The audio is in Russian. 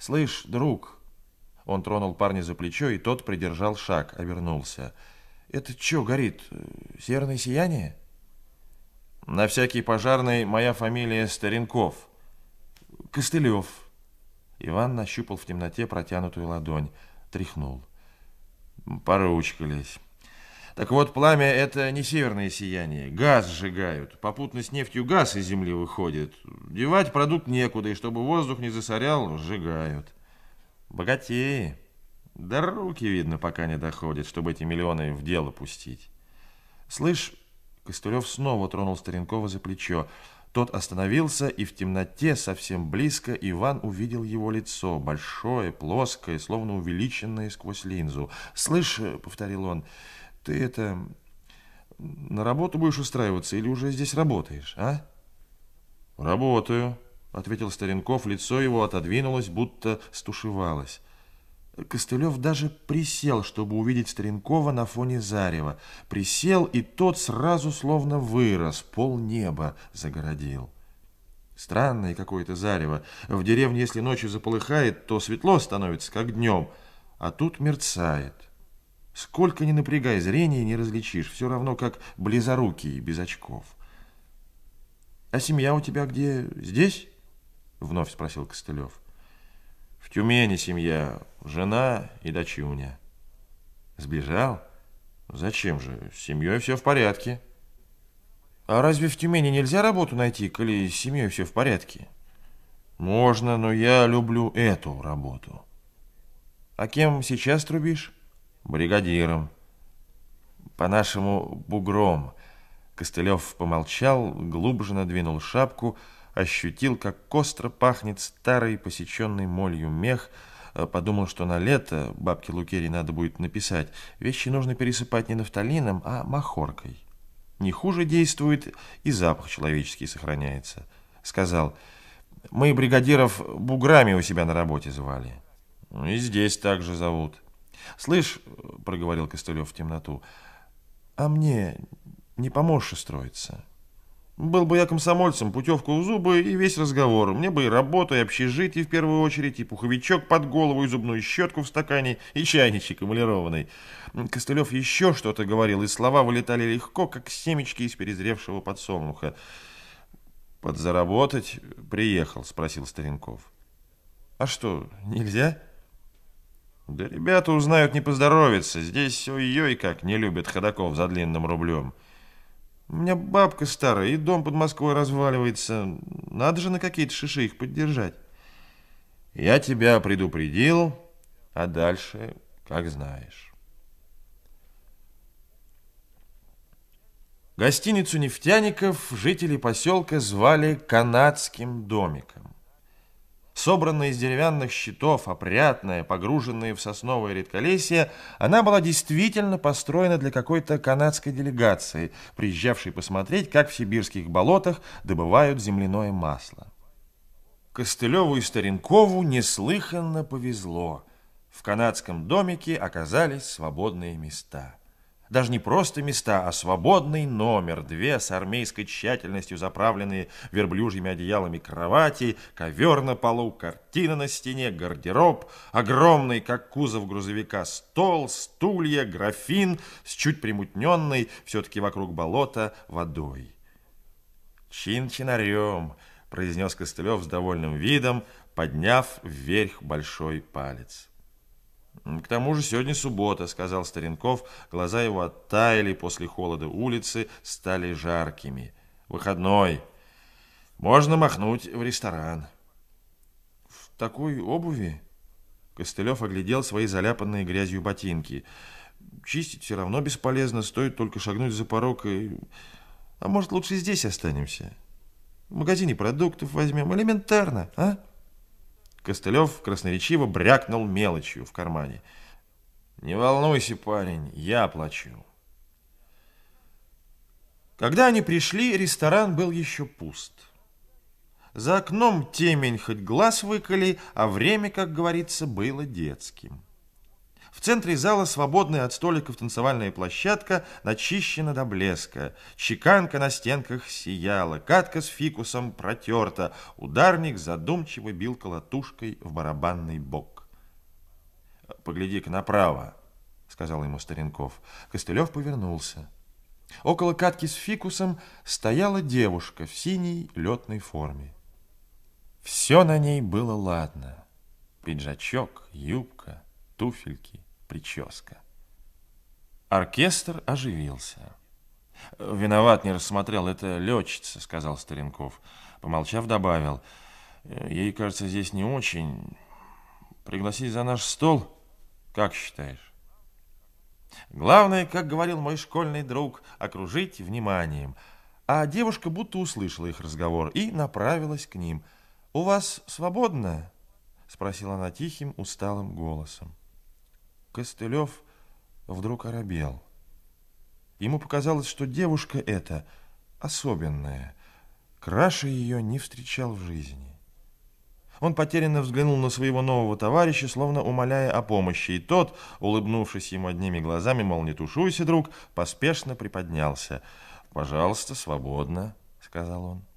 Слышь, друг, он тронул парня за плечо, и тот придержал шаг, обернулся. Это что горит? Северное сияние? На всякий пожарный моя фамилия Старенков. Костылев. Иван нащупал в темноте протянутую ладонь, тряхнул. Поручкались. Так вот, пламя – это не северное сияние. Газ сжигают. Попутно с нефтью газ из земли выходит. Девать продукт некуда, и чтобы воздух не засорял, сжигают. Богатеи. Да руки, видно, пока не доходят, чтобы эти миллионы в дело пустить. Слышь, Костылев снова тронул Старенкова за плечо. Тот остановился, и в темноте совсем близко Иван увидел его лицо, большое, плоское, словно увеличенное сквозь линзу. «Слышь», — повторил он, — ты это... На работу будешь устраиваться или уже здесь работаешь, а? Работаю, ответил Старенков. Лицо его отодвинулось, будто стушевалось. Костылев даже присел, чтобы увидеть Старенкова на фоне зарева. Присел, и тот сразу словно вырос, пол неба загородил. Странное какое-то зарево. В деревне, если ночью заполыхает, то светло становится, как днем, а тут мерцает. Сколько ни напрягай зрение, не различишь. Все равно, как близорукий, без очков. «А семья у тебя где? Здесь?» Вновь спросил Костылев. «В Тюмени семья. Жена и дочуня». «Сбежал? Зачем же? С семьей все в порядке». «А разве в Тюмени нельзя работу найти, коли с семьей все в порядке?» «Можно, но я люблю эту работу». «А кем сейчас трубишь?» Бригадиром. По-нашему, бугром. Костылев помолчал, глубже надвинул шапку, ощутил, как костро пахнет старый посеченный молью мех, э, подумал, что на лето бабке Лукерии надо будет написать. Вещи нужно пересыпать не нафталином, а махоркой. Не хуже действует, и запах человеческий сохраняется. Сказал, мы бригадиров буграми у себя на работе звали. Ну и здесь также зовут. «Слышь», — проговорил Костылев в темноту, — «а мне не поможешь устроиться?» Был бы я комсомольцем, путевку в зубы и весь разговор. Мне бы и работа, и общежитие в первую очередь, и пуховичок под голову, и зубную щетку в стакане, и чайничек эмалированный. Костылев еще что-то говорил, и слова вылетали легко, как семечки из перезревшего подсолнуха. «Подзаработать приехал?» – спросил Старенков. «А что, нельзя?» Да ребята узнают, не поздоровится. Здесь ой-ой как не любят ходаков за длинным рублем. У меня бабка старая, и дом под Москвой разваливается. Надо же на какие-то шиши их поддержать. Я тебя предупредил, а дальше как знаешь. Гостиницу нефтяников жители поселка звали канадским домиком. Собранная из деревянных щитов, опрятная, погруженная в сосновое редколесье, она была действительно построена для какой-то канадской делегации, приезжавшей посмотреть, как в сибирских болотах добывают земляное масло. Костылеву и Старенкову неслыханно повезло. В канадском домике оказались свободные места даже не просто места, а свободный номер, две с армейской тщательностью заправленные верблюжьими одеялами кровати, ковер на полу, картина на стене, гардероб, огромный, как кузов грузовика, стол, стулья, графин с чуть примутненной, все-таки вокруг болота, водой. «Чин-чинарем», — произнес Костылев с довольным видом, подняв вверх большой палец. К тому же сегодня суббота, сказал Старенков. Глаза его оттаяли после холода улицы, стали жаркими. Выходной. Можно махнуть в ресторан. В такой обуви? Костылев оглядел свои заляпанные грязью ботинки. Чистить все равно бесполезно, стоит только шагнуть за порог и... А может, лучше здесь останемся? В магазине продуктов возьмем. Элементарно, а? Костылев красноречиво брякнул мелочью в кармане. «Не волнуйся, парень, я плачу». Когда они пришли, ресторан был еще пуст. За окном темень хоть глаз выколи, а время, как говорится, было детским. В центре зала свободная от столиков танцевальная площадка начищена до блеска. Чеканка на стенках сияла, катка с фикусом протерта. Ударник задумчиво бил колотушкой в барабанный бок. «Погляди-ка направо», — сказал ему Старенков. Костылев повернулся. Около катки с фикусом стояла девушка в синей летной форме. Все на ней было ладно. Пиджачок, юбка, туфельки, прическа. Оркестр оживился. «Виноват, не рассмотрел, это летчица», — сказал Старенков. Помолчав, добавил. «Ей, кажется, здесь не очень. Пригласить за наш стол, как считаешь?» Главное, как говорил мой школьный друг, окружить вниманием. А девушка будто услышала их разговор и направилась к ним. «У вас свободно?» — спросила она тихим, усталым голосом. Костылев вдруг оробел. Ему показалось, что девушка эта особенная. Краше ее не встречал в жизни. Он потерянно взглянул на своего нового товарища, словно умоляя о помощи, и тот, улыбнувшись ему одними глазами, мол, не тушуйся, друг, поспешно приподнялся. «Пожалуйста, свободно», — сказал он.